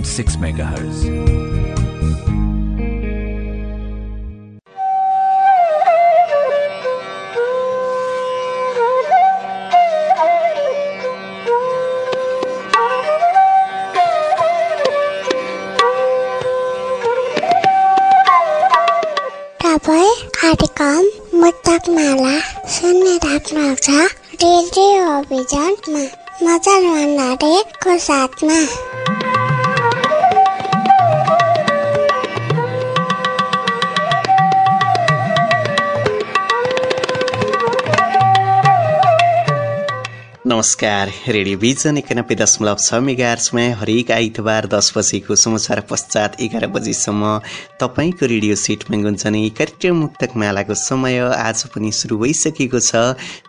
0.6 megahertz. नमस्कार radio vision एकानब्बे दशमलव छ मेगार्समा हरेक आइतबार दस बजेको समाचार पश्चात एघार बजीसम्म तपाईँको रेडियो सेटमा गुन्जने कार्यक्रम मुक्तक मालाको समय आज पनि सुरु भइसकेको छ।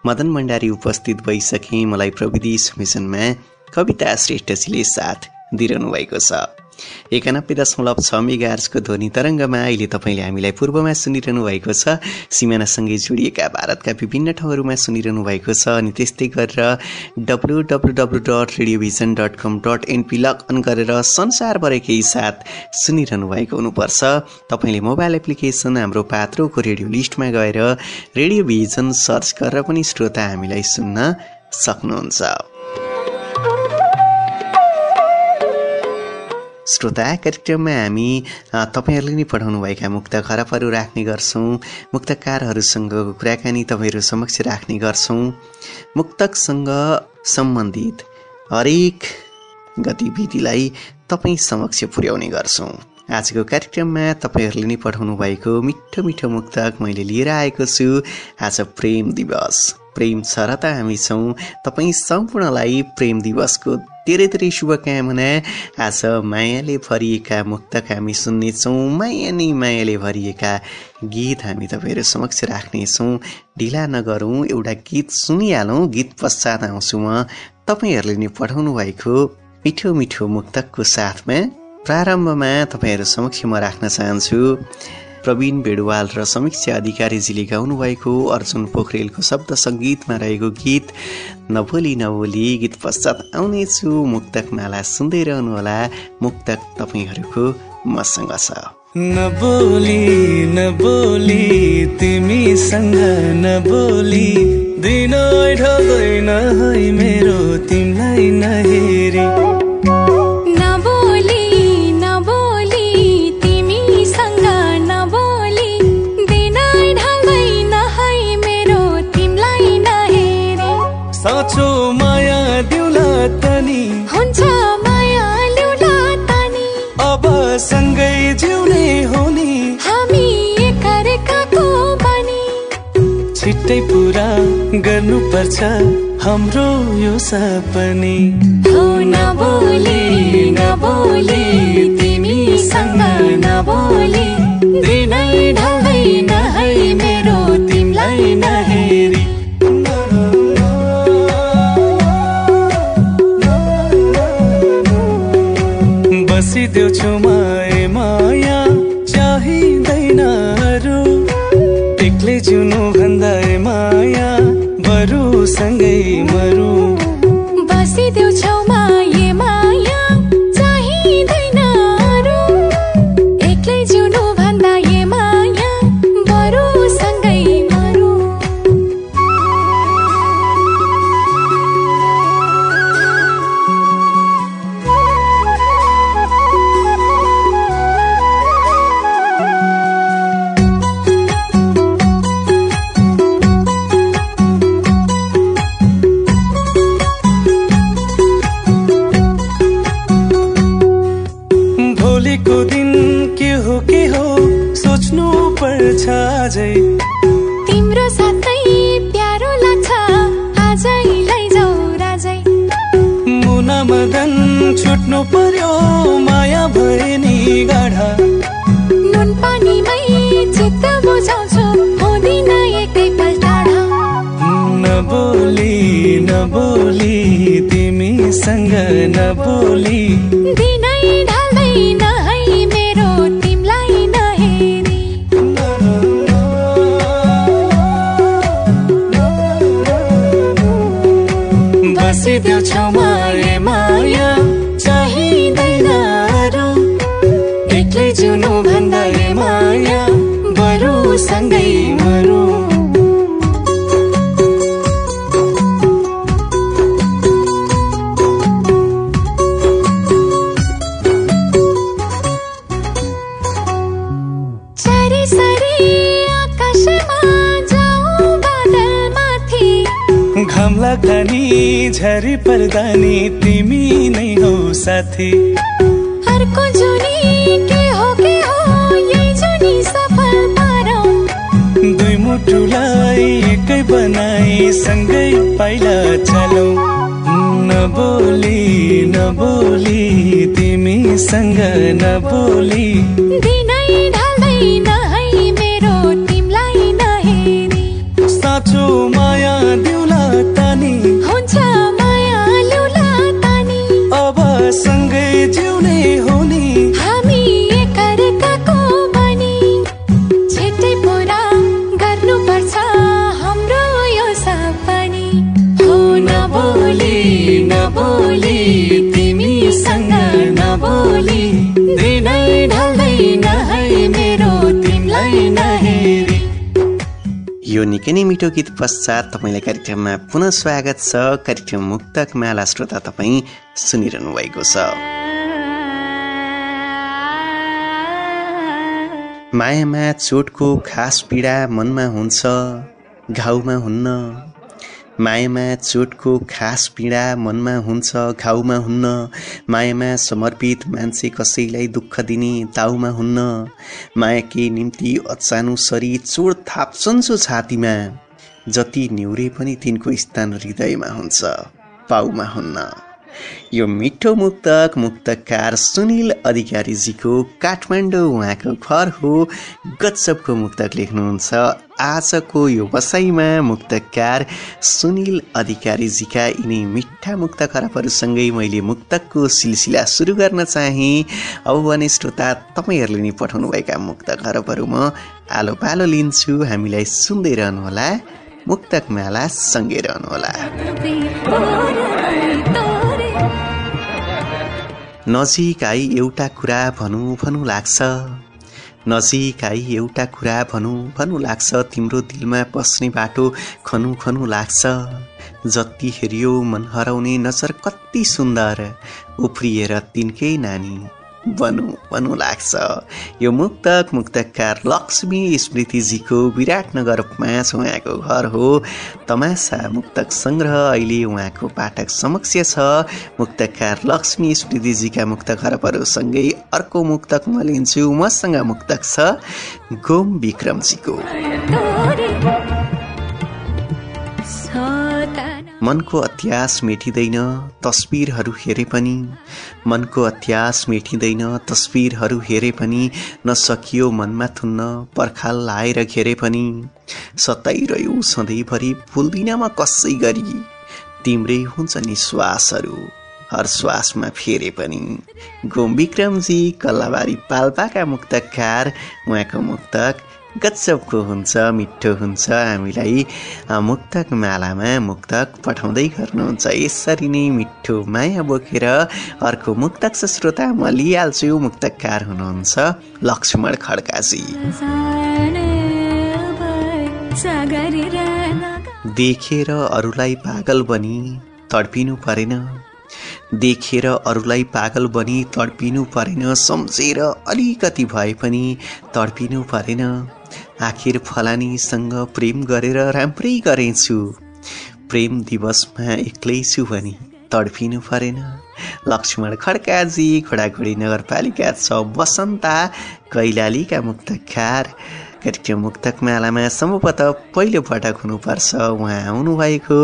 मदन भण्डारी उपस्थित भइसके मलाई प्रविधि समिशनमा कविता श्रेष्ठजीले साथ दिइरहनु भएको छ। एकानब्बे दशमलव छ मेगार्सको ध्वनि तरङ्गमा अहिले तपाईँले हामीलाई पूर्वमा सुनिरहनु भएको छ। सिमानासँगै जोडिएका भारतका विभिन्न ठाउँहरूमा सुनिरहनु भएको छ अनि त्यस्तै गरेर W W W dot radio vision dot com dot NP log in गरेर संसारभरिकै साथ सुनिरहनु भएको हुनुपर्छ। तपाईँले मोबाइल एप्लिकेसन हाम्रो पात्रोको रेडियो लिस्टमा गएर रेडियो भिजन सर्च गरेर पनि श्रोता हामीलाई सुन्न सक्नुहुन्छ। श्रोता कार्यक्रममा हामी तपाईँहरूले नै पठाउनुभएका मुक्त खराबहरू राख्ने गर्छौँ मुक्तकारहरूसँगको कुराकानी तपाईँहरू समक्ष राख्ने गर्छौँ। मुक्तकसँग सम्बन्धित हरेक गतिविधिलाई तपाईँ समक्ष पुर्याउने गर्छौँ। आजको कार्यक्रममा तपाईँहरूले नै पठाउनु भएको मिठो मिठो मुक्तक मैले लिएर आएको छु। आज प्रेम दिवस। प्रेम छ र त हामी छौँ। तपाईँ सम्पूर्णलाई प्रेम दिवसको धेरै धेरै शुभकामना। आज मायाले भरिएका मुक्तक हामी सुन्नेछौँ। माया नै मायाले भरिएका गीत हामी तपाईँहरू समक्ष राख्नेछौँ। ढिला नगरौँ। एउटा गीत सुनिहालौँ। गीत पश्चात आउँछु म। तपाईँहरूले नै पठाउनु भएको मिठो मिठो मुक्तकको साथमा प्रारम्भमा तपाईँहरू समक्ष म राख्न चाहन्छु प्रवीण बेडवाल र समीक्षा अधिकारीजीले गाउनुभएको अर्जुन पोखरेलको शब्द सङ्गीतमा रहेको गीत नभोली नभोली गीत पश्चात आउनेछु मुक्तक माला सुन्दै रहनुहोला मुक्तक तपाईँहरूको मसँग छ। नबोली नबोली तिमीसँग नबोली दिन ढल्दैन है मेरो तिमीलाई नहेरी। छिट्टै पुरा गर्नुपर्छ हाम्रो यो सपनी। हो नबोली नबोली तिमीसँग नबोली दिनै ढल्दैन है मेरो तिमीलाई नहेरी बसिदेऊ छेउमा झरी पर्दा नि तिमी नै हौ साथी। अर्को जुनी के हो के हो यही जुनी सफल पारौँ दुई मुटुलाई एकै बनाई सँगै पाइला चलौ। नबोली नबोली तिमीसँग नबोली दिनै ढल्दैन है मिठो गीत पश्चात तपाईँलाई कार्यक्रममा पुनः स्वागत छ। कार्यक्रम मुक्तक माला श्रोता तपाईँ सुनिरहनु भएको छ। मायामा चोटको खास पीडा मनमा हुन्छ घाउमा हुन्न। मायामा चोटको खास पीडा मनमा हुन्छ घाउमा हुन्न। मायामा समर्पित मान्छे कसैलाई दुःख दिने ताउमा हुन्न। मायाकै निम्ति अचानु सरी चोट थाप्छन् सो छातीमा। जति न्युरे पनि तिनको स्थान हृदयमा हुन्छ पाउमा हुन्न। यो मिठो मुक्तक मुक्तकार सुनिल अधिकारीजीको काठमाडौँ उहाँको घर हो। गजबको मुक्तक लेख्नुहुन्छ आजको यो बसाइमा मुक्तकार सुनिल अधिकारीजीका यिनी मिठा मुक्त खराबहरूसँगै मैले मुक्तकको सिलसिला सुरु गर्न चाहेँ। अब भने श्रोता तपाईँहरूले नि पठाउनुभएका मुक्त खरबहरू म आलो पालो लिन्छु। हामीलाई सुन्दै रहनुहोला। मुक्तक माला सँगै रहनुहोला नजिक आई एउटा कुरा भनौँ भनौँ लाग्छ। नजिक आई एउटा कुरा भनौँ भनौँ लाग्छ। तिम्रो दिलमा पस्ने बाटो खनु खनु लाग्छ। जति हेरियो मन हराउने नजर कति सुन्दर। उफ्रिएर तिनकै नानी। बनु बनु लाग्छ। यो मुक्तक मुक्तकार लक्ष्मी स्मृतिजीको विराटनगर पाँच उहाँको घर हो। तमासा मुक्तक सङ्ग्रह अहिले उहाँको पाठक समक्ष छ। मुक्तकार लक्ष्मी स्मृतिजीका मुक्त खरबहरूसँगै अर्को मुक्तक म लिन्छु। मसँग मुक्तक छ गोम विक्रमजीको। मनको अत्यास मेटिँदैन तस्बिरहरू हेरे पनि। मनको अत्यास मेटिँदैन तस्बिरहरू हेरे पनि। नसकियो मनमा थुन्न पर्खाल लाएर घेरे पनि। सताइरह्यो सधैँभरि भुल्दिन म कसै गरी। तिम्रै हुन्छ नि श्वासहरू हर श्वासमा फेरे पनि। गोम विक्रमजी कल्लाबारी पाल्पाका मुक्तकार उहाँको मुक्तक गजबको हुन्छ मिठो हुन्छ हामीलाई मुक्तक मालामा मुक्तक पठाउँदै गर्नुहुन्छ। यसरी नै मिठो माया बोकेर अर्को मुक्तक श्रोता म लिइहाल्छु। मुक्तकार हुनुहुन्छ लक्ष्मण खड्काजी। देखेर अरूलाई पागल बनी तडपिनु परेन। देखेर अरूलाई पागल बनी तडपिनु परेन। सम्झेर अलिकति भए पनि तडपिनु परेन। आखिर फलानीसँग प्रेम गरेर राम्रै गरेछु। प्रेम दिवसमा एक्लै छु भने तडपिनु परेन। लक्ष्मण खड्काजी खोडाखोडी नगरपालिका छ बसन्ता कैलालीका मुक्तकार कार्यक्रम मुक्तक मालामा सम्भवतः पहिलो पटक हुनुपर्छ। उहाँ आउनुभएको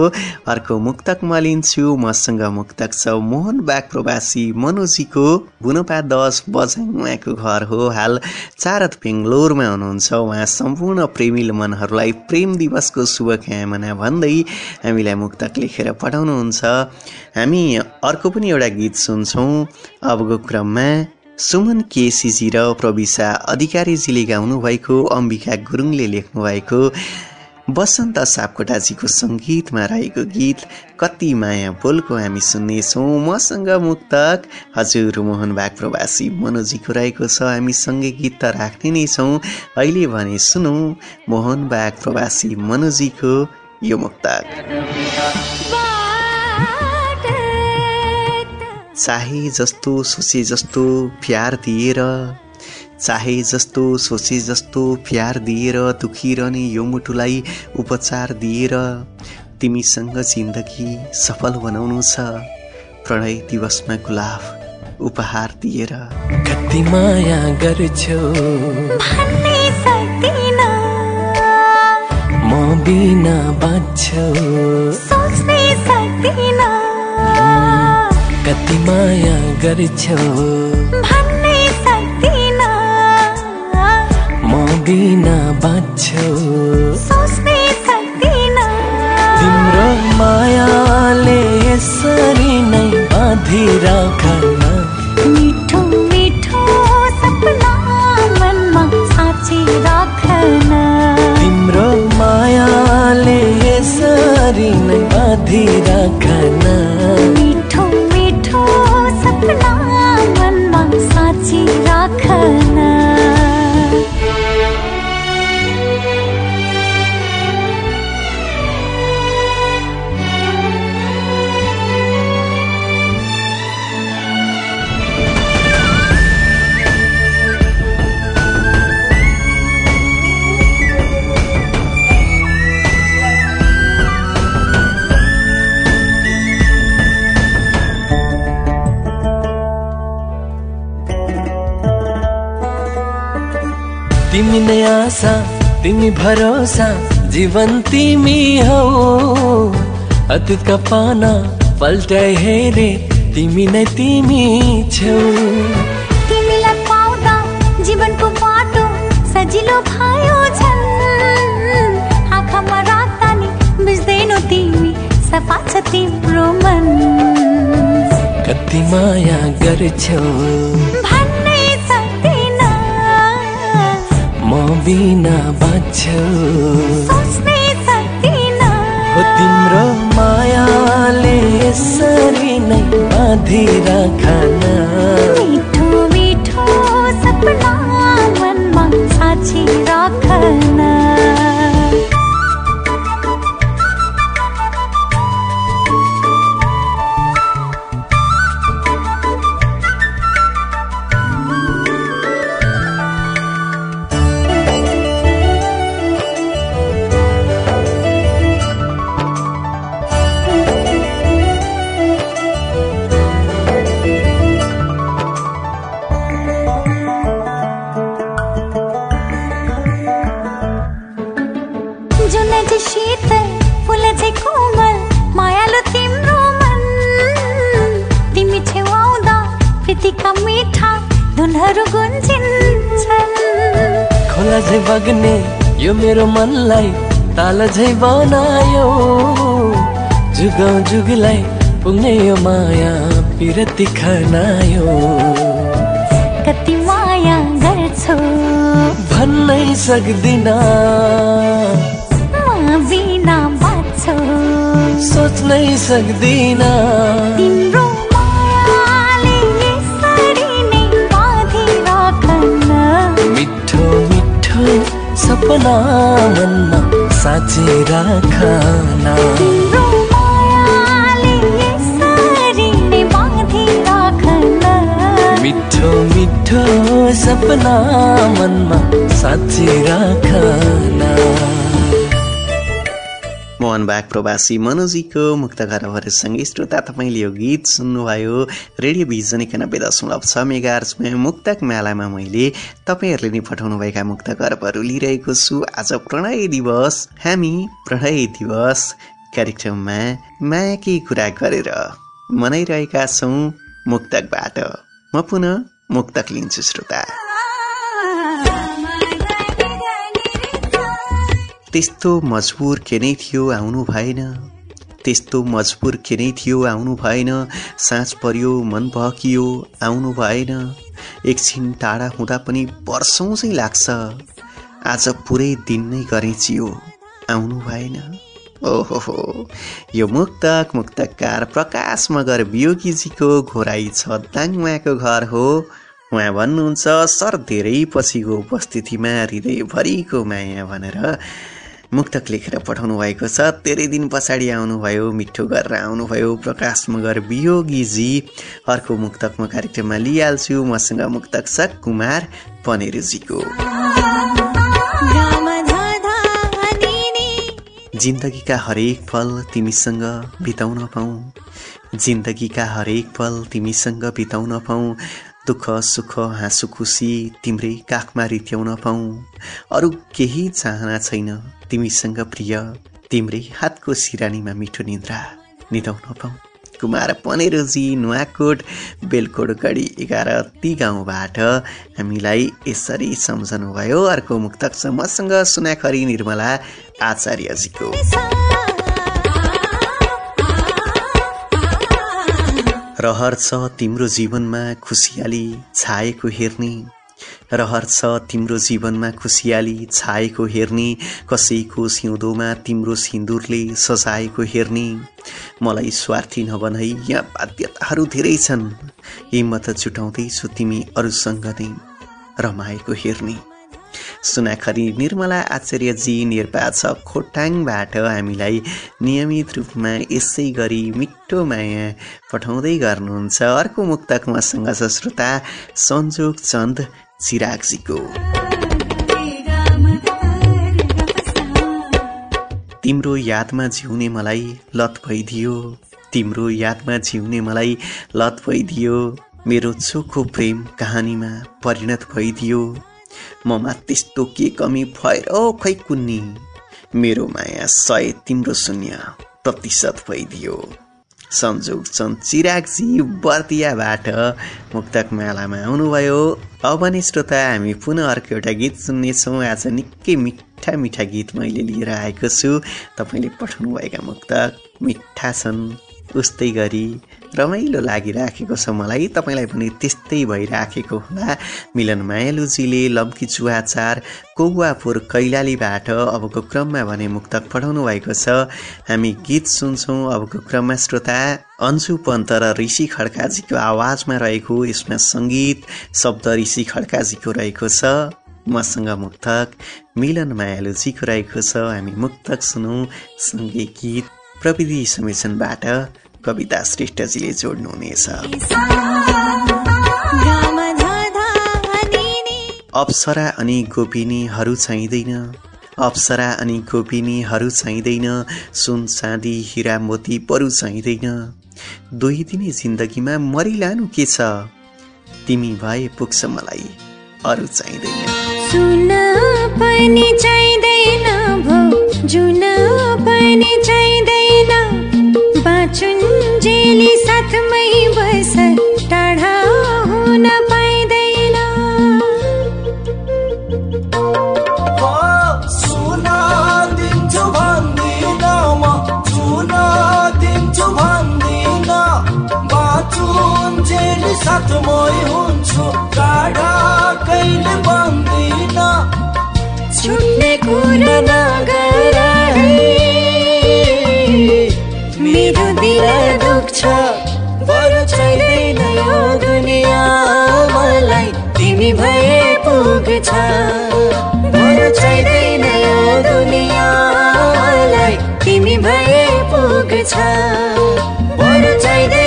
अर्को मुक्तक म लिन्छु मसँग मुक्तक छ मोहन बाग प्रवासी मनोजीको। बुनोपा दस बजाङ उहाँको घर हो। हाल चारत बेङ्गलोरमा हुनुहुन्छ। उहाँ सम्पूर्ण प्रेमिल मनहरूलाई प्रेम दिवसको शुभकामना भन्दै हामीलाई मुक्तक लेखेर पठाउनुहुन्छ। हामी अर्को पनि एउटा गीत सुन्छौँ। अबको क्रममा सुमन केसीजी र प्रविशा अधिकारीजीले गाउनुभएको अम्बिका गुरुङले लेख्नुभएको वसन्त सापकोटाजीको सङ्गीतमा रहेको गीत कति माया बोलको हामी सुन्नेछौँ। मसँग मुक्तक हजुर मोहन बाग प्रवासी मनोजीको रहेको छ। हामी सँगै गीत त राख्ने नै छौँ। अहिले भने सुनौ मोहन बाग प्रवासी मनोजीको यो मुक्तक। चाहे जस्तो सोचे जस्तो प्यार दिएर चाहे जस्तो सोचे जस्तो प्यार दिएर दुखिरहने यो मुटुलाई उपचार दिएर तिमीसँग जिन्दगी सफल बनाउनु छ। प्रणय दिवसमा गुलाब उपहार दिएर। कति माया गर्छौ। भन्नै सक्दिन। म बिना बाँच्छौ। सोच्नै सक्दिन। कति माया गर्छौ। भन्नै सक्दिन। म बिना बाँच्छौ। सोच्नै सक्दिन। तिम्रो मायाले यसरी नै बाँधिराखन। मिठो मिठो सपना मनमा साँची राखन तिम्रो मायाले यसरी नै बाँधिराखन। मिठो भरोसा जीवन तिमी हौ। अतीतका पाना पल्टाइ हेरे तिमी नै तिमी छौ। तिमीलाई पाउँदा जीवनको बाटो सजिलो भयो झन् आँखामा राता नि बुझ्दैनौ तिमी सफा छ तिम्रो मन। कति माया गर्छौ। भन्नै सक्दिन। म बिना हो तिम्रो मायाले यसरी नै बाँधिराखन। मिठो यो मेरो मनलाई ताल झै बनायो। जुगाउ जुगलाई पुग्ने यो माया पिरती खनायो। कति माया गर्छौ। भन्नै सक्दिन। बिना बाँच्छौ। सोच्नै सक्दिन। सपना मनमा साँची राखन मिठो मिठो सपना मनमा साँची राखन मनबाग प्रवासी मनोजीको मुक्त घरहरूसँगै श्रोता तपाईँले यो गीत सुन्नुभयो। रेडियो भिजन एकानब्बे दशमलव छ मेगा अर्चमा मुक्तक मेलामा मैले तपाईँहरूले नै पठाउनुभएका मुक्त घरहरू लिइरहेको छु। आज प्रणय दिवस हामी प्रणय दिवस कार्यक्रममा मायाकी कुरा गरेर मनाइरहेका छौँ मुक्तकबाट। म पुनः मुक्तक लिन्छु श्रोता। त्यस्तो मजबुर के नै थियो आउनु भएन। त्यस्तो मजबुर के नै थियो आउनु भएन। साँझ पर्यो मन बहकियो आउनु भएन। एकछिन टाढा हुँदा पनि वर्षौँ चाहिँ लाग्छ। आज पुरै दिन नै गरेचियो। आउनु भएन। ओहो यो मुक्तक मुक्तकार प्रकाश मगर वियोगीजीको घोराई छ दाङमाको घर हो। उहाँ भन्नुहुन्छ सर धेरै पछिको उपस्थितिमा हृदयभरिको माया भनेर। मुक्तक लेखेर पठाउनु भएको छ। धेरै दिन पछाडि आउनुभयो मिठो गरेर आउनुभयो। प्रकाश मगर वियोगीजी अर्को मुक्तक म कार्यक्रममा लिइहाल्छु। मसँग मुक्तक छ कुमार पनेरुजीको। जिन्दगीका हरेक पल तिमीसँग बिताउन पाऊ। जिन्दगीका हरेक पल तिमीसँग बिताउन पाऊ। दुःख सुख हाँसु खुसी तिम्रै काखमा रित्याउन पाऊ। अरू केही चाहना छैन तिमीसँग प्रिय तिम्रै हातको सिरानीमा मिठो निद्रा निदाउन पाऊ। कुमार पनेरोजी नुवाकोट बेलकोट गढी एघार ती गाउँबाट हामीलाई यसरी सम्झनुभयो। अर्को मुक्तक छ मसँग सुनाखरी निर्मला आचार्यजीको। रहर छ तिम्रो जीवनमा खुसियाली छाएको हेर्ने। रहर छ तिम्रो जीवनमा खुसियाली छाएको हेर्ने। कसैको सिउँदोमा तिम्रो सिन्दुरले सजाएको हेर्ने। मलाई स्वार्थी नबनाई यहाँ बाध्यताहरू धेरै छन्। हिम्मत जुटाउँदैछु तिमी अरूसँग नै रमाएको हेर्ने। सुनाखरी निर्मला आचार्यजी छ खोटाङबाट हामीलाई नियमित रूपमा यसै गरी मिठो माया पठाउँदै गर्नुहुन्छ। अर्को मुक्तक मसँग छ श्रोता सन्जोग चन्द चिरागजीको। तिम्रो यादमा जिउने मलाई लत भइदियो तिम्रो यादमा जिउने मलाई लत भइदियो मेरो चोखो प्रेम कहानीमा परिणत भइदियो। ममा त्यस्तो के कमी भएर खै कुन्नी? मेरो माया सय तिम्रो शून्य प्रतिशत भइदियो। संजोग चन्द चिरागजी बर्दियाबाट मुक्तक मेलामा आउनुभयो। अब नि श्रोता हामी पुनः अर्को एउटा गीत सुन्नेछौँ। आज निकै मिठा मिठा गीत मैले लिएर आएको छु। तपाईँले पठाउनुभएका मुक्तक मिठा छन्। उस्तै गरी रमाइलो लागिराखेको छ मलाई। तपाईँलाई पनि त्यस्तै भइराखेको होला। मिलन मायालुजीले लम्की चुहाचार कौवापुर कैलालीबाट अबको क्रममा भने मुक्तक पठाउनु भएको छ। हामी गीत सुन्छौँ अबको क्रममा श्रोता अन्जु पन्त र ऋषि खड्काजीको आवाजमा रहेको यसमा सङ्गीत शब्द ऋषि खड्काजीको रहेको छ। मसँग मुक्तक मिलन मायालुजीको रहेको छ। हामी मुक्तक सुनौँ। सँगै गीत प्रविधि समेसनबाट कविता श्रेष्ठजीले जोड्नुहुनेछ अप्सरा अनि गोपिनीहरू चाहिँदैन अप्सरा अनि गोपिनीहरू चाहिँदैन सुन चाँदी हिरा मोती बरु चाहिँदैन दुई दिने जिन्दगीमा मरिलानु के छ? तिमी भए पुग्छ मलाई अरू चाहिँदैन। सुन पनि चाहिँदैन जुन पनि चाहिँदैन बाँचुन्जेली साथमै बस टाढा हुन पाइँदैन। सुना दिन्छु भन्दिन म सुना दिन्छु भन्दिन बाँचुन्जेली साथमै हुन्छु टाढा कहिले बन्दिन छुट्ने कुरा दुख्छ बरु चाहिँदैन यो दुनियाँ मलाई तिमी भए पुग्छ। बरु चाहिँदैन यो दुनियाँ मलाई तिमी भए पुग्छ। बरु चाहिँदैन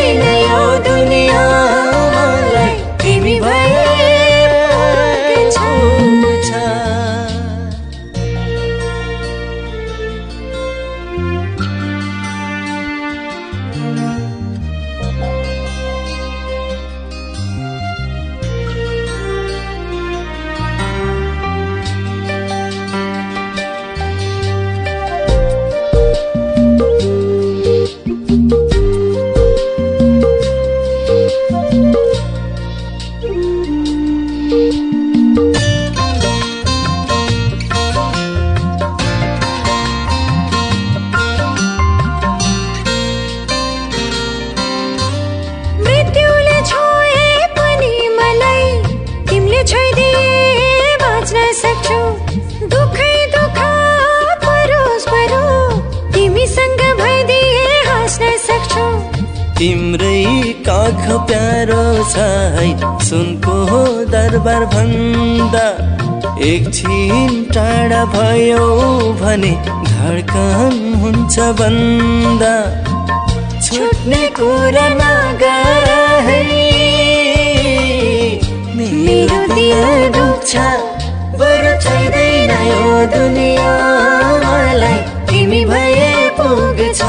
काख प्यारो छ है सुनको दरबार भन्दा एकछिन टाढा भयो भने धड्कन हुन्छ बन्दा। छुट्ने कुरा नगर है। मेरो दिल बरु छैदैन यो दुनियाँलाई। तिमी भए पुग्छ।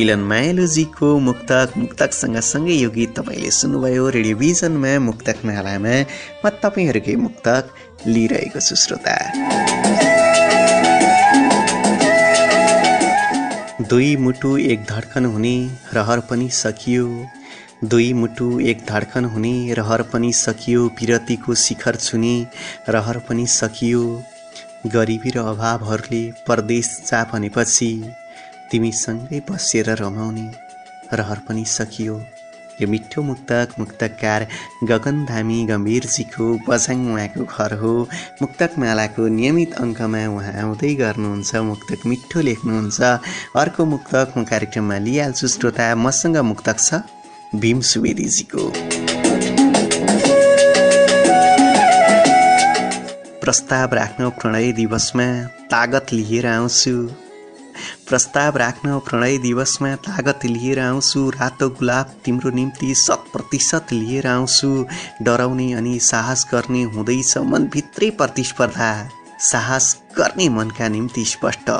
मिलन मायालुजीको मुक्तक मुक्तक सँगसँगै यो गीत तपाईँले सुन्नुभयो रेडियोभिजनमा मुक्तक मालामा। म तपाईँहरूकै मुक्तक लिइरहेको छु श्रोता। दुई मुटु एक धड्कन हुने रहर पनि सकियो। दुई मुटु एक धड्कन हुने रहर पनि सकियो। पिरतीको शिखर छुने रहर पनि सकियो। गरिबी र अभावहरूले परदेश जा भनेपछि तिमीसँगै बसेर रमाउने रहर पनि सकियो। यो मिठो मुक्तक मुक्तकार गगन धामी गम्भीरजीको बझाङ उहाँको घर हो। मुक्तक मालाको नियमित अङ्कमा उहाँ आउँदै गर्नुहुन्छ मुक्तक मिठो लेख्नुहुन्छ। अर्को मुक्तक म कार्यक्रममा लिइहाल्छु। श्रोता मसँग मुक्तक छ भीम सुवेदीजीको। प्रस्ताव राख्न प्रणय दिवसमा तागत लिएर आउँछु। प्रस्ताव राख्न प्रणय दिवसमा तागत लिएर आउँछु। रातो गुलाब तिम्रो निम्ति शत प्रतिशत लिएर आउँछु। डराउने अनि साहस गर्ने हुँदैछ मनभित्रै प्रतिस्पर्धा। साहस गर्ने मनका निम्ति स्पष्ट।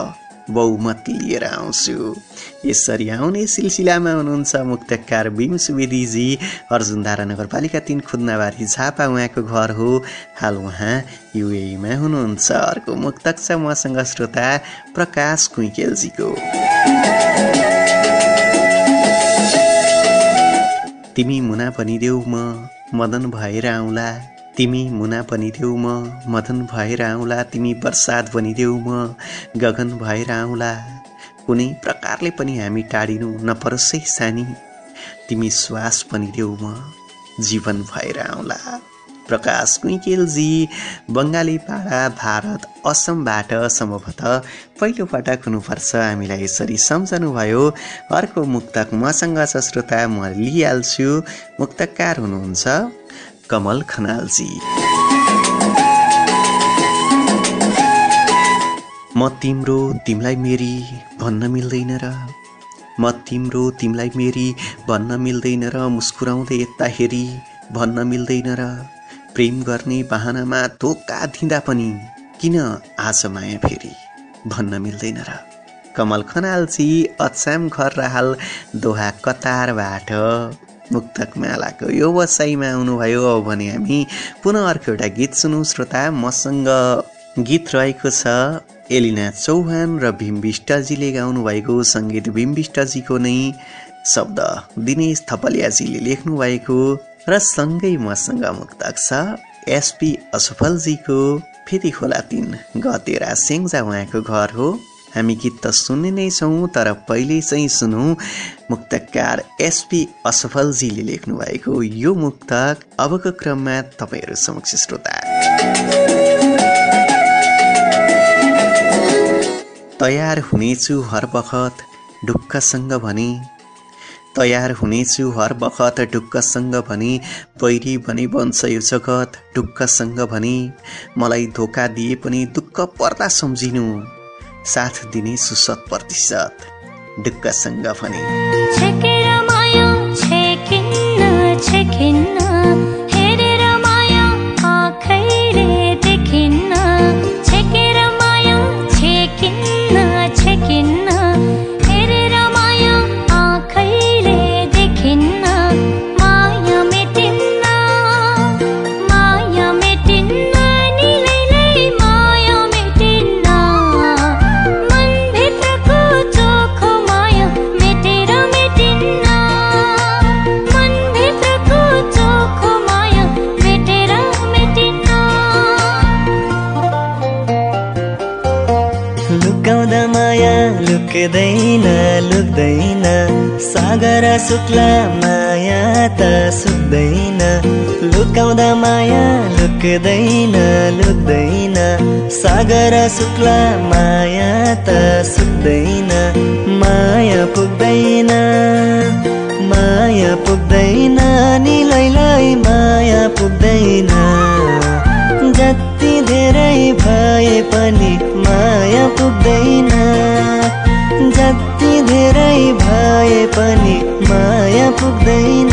बहुमत लिएर आउँछु यसरी आउने सिलसिलामा हुनुहुन्छ मुक्तकार भीम सुवेदीजी अर्जुनधारा नगरपालिका तिन खुद्नाबारी झापा उहाँको घर हो। हाल उहाँ युएमा हुनुहुन्छ। अर्को मुक्तक छ मसँग श्रोता प्रकाश कुइकेलजीको। तिमी मुना पनि देऊ म। मदन भएर आउँला। तिमी मुना पनि देऊ म मदन भएर आउँला तिमी बर्सात बनिदेऊ म गगन भएर आउँला कुनै प्रकारले पनि हामी टाढिनु नपरोस् सानी। तिमी श्वास पनि देऊ म जीवन भएर आउँला। प्रकाश कुइकेलजी बङ्गाली पाडा भारत असमबाट सम्भवतः पहिलोपटक हुनुपर्छ हामीलाई यसरी सम्झनुभयो। अर्को मुक्तक मसँग छ श्रोता म लिइहाल्छु। मुक्तकार हुनुहुन्छ। कमल खनालजी। म तिम्रो तिमीलाई मेरी भन्न मिल्दैन र। म तिम्रो तिमीलाई मेरी भन्न मिल्दैन र। मुस्कुराउँदै यता हेरी भन्न मिल्दैन र। प्रेम गर्ने बाहनामा धोका दिँदा पनि किन आज माया फेरि भन्न मिल्दैन र। कमल खनालजी अछाम घर राहाल दोहा कतारबाट। मुक्तक मालाको यो वसाइमा आउनुभयो अब भने हामी पुनः अर्को एउटा गीत सुनौँ। श्रोता मसँग गीत रहेको छ एलिना चौहान र भीम विष्टजीले गाउनुभएको सङ्गीत। भीम विष्टजीको नै शब्द। दिनेश थपलियाजीले लेख्नु भएको र सँगै मसँग मुक्तक छ एसपी असफलजीको फेरि खोला तिन। गतेरा सेङ्जा उहाँको घर हो। हामी गीत त सुन्ने नै छौँ तर पहिले चाहिँ सुनौँ मुक्तकार एसपी असफलजीले लेख्नु भएको यो मुक्तक। अबको क्रममा तपाईँहरू समक्ष श्रोता। तयार हुनेछु हर बखत ढुक्कसँग भने। तयार हुनेछु हर बखत ढुक्कसँग भने। बैरी भने बन्छ यो जगत ढुक्कसँग भने। मलाई धोका दिए पनि दुःख पर्दा सम्झिनु। साथ दिने सुशत प्रतिशत ढुक्कसँग भने। लुकाउँदा माया लुक्दैन लुक्दैन सागर शुक्ला माया त सुक्दैन लुकाउँदा माया लुक्दैन लुक्दैन सागर शुक्ला माया त सुक्दैन माया पुग्दैन माया पुग्दैन निलैलाई माया पुग्दैन जति धेरै भए पनि माया पुग्दैन जति धेरै भए पनि माया पुग्दैन।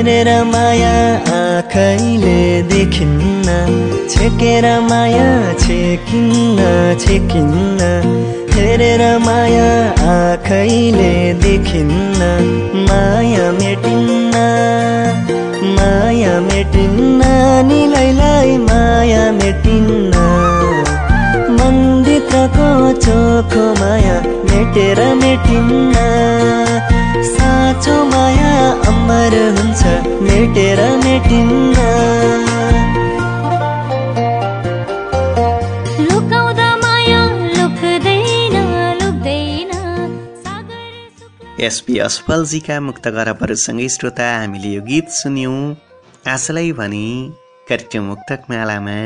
हेरेर माया आँखैले देखिन्न छेकेर माया छेकिन्न छेकिन्न। हेरेर माया आँखैले देखिन्न माया मेटिन्न माया मेटिन्न। निलैलाई माया मेटिन्न। मन्दित्रको चोखो माया मेटेर मेटिन्न। साँचो माया अमर हुन्छ मेटेर मेटिन्न। एसपी असफलजीका मुक्त गरबहरूसँगै श्रोता हामीले यो गीत सुन्यौँ। आजलाई भने कार्यक्रम मुक्तक मालामा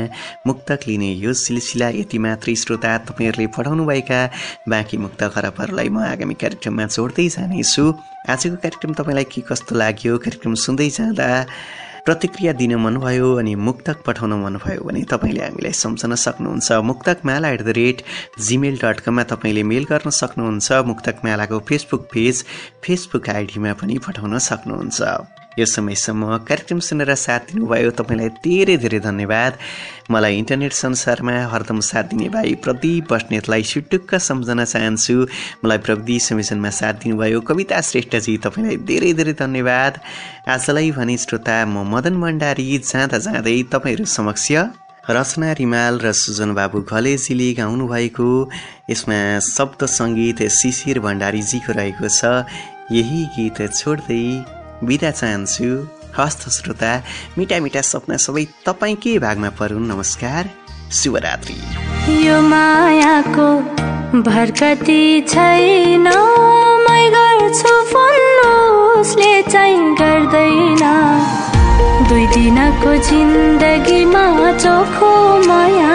मुक्तक लिने यो सिलसिला यति मात्रै श्रोता तपाईँहरूले पठाउनुभएका बाँकी मुक्त खरबहरूलाई म आगामी कार्यक्रममा जोड्दै जानेछु। आजको कार्यक्रम तपाईँलाई के कस्तो लाग्यो? कार्यक्रम सुन्दै जाँदा प्रतिक्रिया दिन मनभयो अनि मुक्तक पठाउन मनभयो भने तपाईँले हामीलाई सम्झन सक्नुहुन्छ। Muktakmala at the rate Gmail dot कममा तपाईँले मेल गर्न सक्नुहुन्छ। मुक्तकमालाको फेसबुक पेज फेसबुक आइडीमा पनि पठाउन सक्नुहुन्छ। यो समयसम्म कार्यक्रम सुनेर साथ दिनुभयो तपाईँलाई धेरै धेरै धन्यवाद। मलाई इन्टरनेट संसारमा हरदम साथ दिने भाइ प्रदीप बस्नेतलाई सुटुक्क सम्झन चाहन्छु। मलाई प्रविधि संयोजनमा साथ दिनुभयो। कविता श्रेष्ठजी तपाईँलाई धेरै धेरै धन्यवाद। आजलाई भने श्रोता म मदन भण्डारी जाँदा जाँदै तपाईँहरू समक्ष रचना रिमाल र सुजन बाबु घलेजीले गाउनुभएको। यसमा शब्द सङ्गीत शिशिर भण्डारीजीको रहेको छ। यही गीत छोड्दै बिदा चाहन्छु। हस्त श्रोता मिठा मिठा सपना सबै तपाईँकै भागमा परुन्। नमस्कार शुभरात्रि। यो मायाको भरकती छैन मै गर्छु उसले चाहिँ गर्दैन। दुई दिनको जिन्दगीमा चोखो माया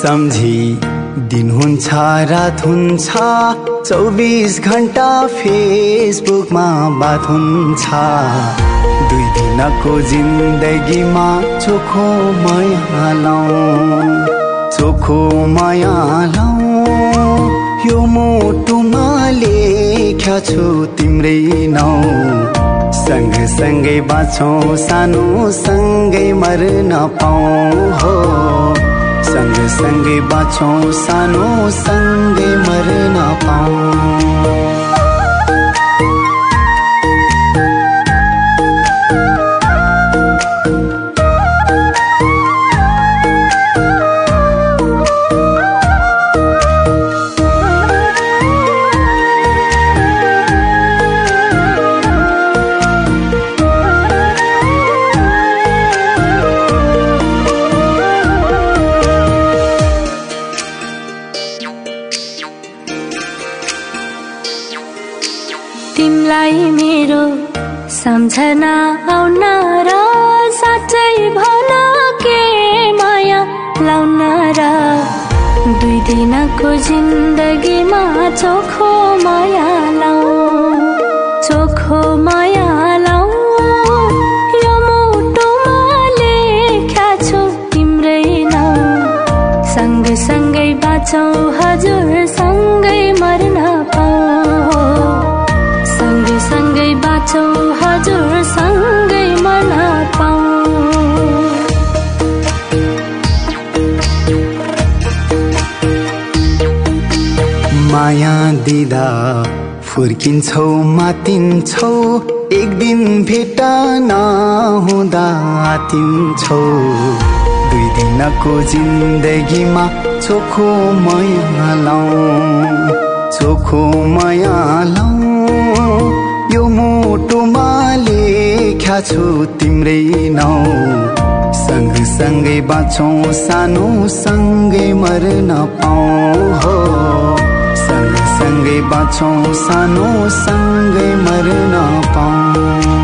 सम्झी दिन हुन्छ रात हुन्छ चौबिस घन्टा फेसबुकमा बात हुन्छ। दुई दिनको जिन्दगीमा चोखो माया चोखो माया यो मुटुमा लेख्या छु तिम्रै नाउँ। सँगसँगै बाँचौँ सानो सँगै मर्न पाऊँ हो। सँगसँगै बाँचौँ सानो सँगै मर्न पाऊँ। दिँदा फुर्किन्छौ मातिन्छौ एक दिन भेट नहुँदा आतिन्छौ। दुई दिनको जिन्दगीमा चोखो माया लाउँ चोखो माया लाउँ। यो मुटुमा लेख्या छु तिम्रै नाउँ। सँगसँगै बाँचौँ सानो सँगै मर्न पाऊँ हो। सँगसँगै बाँचौँ सानो सँगै मर्न पाऊँ।